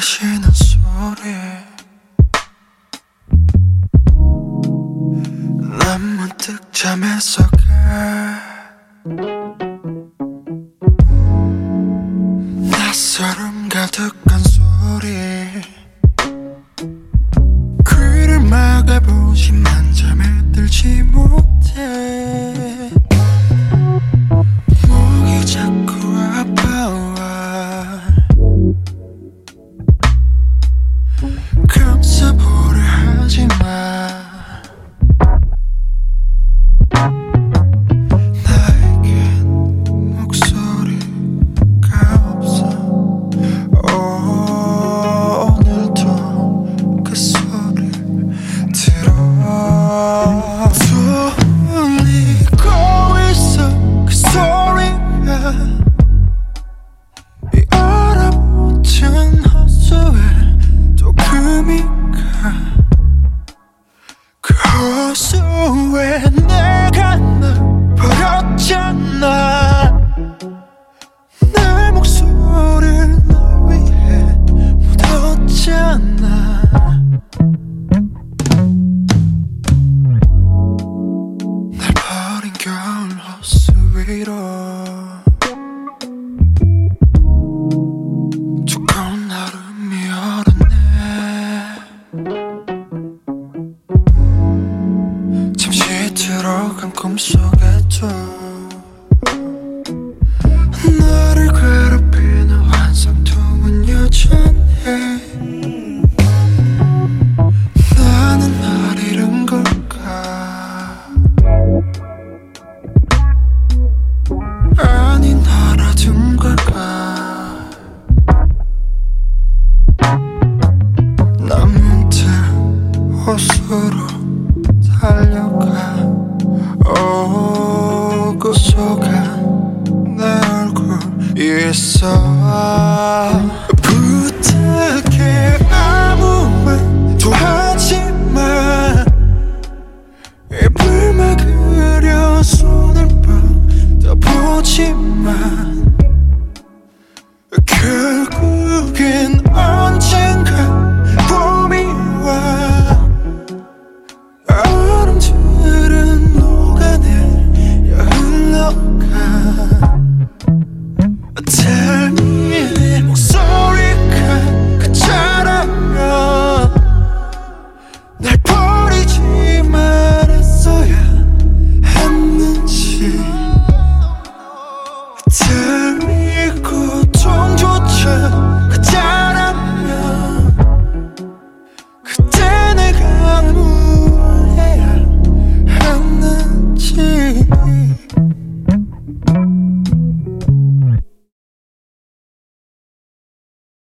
가시는 소리 난 문득 잠에서 가 낯설음 가득한 소리. 귀를 막아보지만 잠에 들지 못해 호수에 내가 널 버렸잖아. 내 목소리를 널 위해 묻었잖아. 날 버린 겨울 호수 위로 들어간 꿈속에도 미소가 내 얼굴 위에 서 부탁해. 아무 말도 하지 마. 입을 막으려 손을 뻗어보지 마.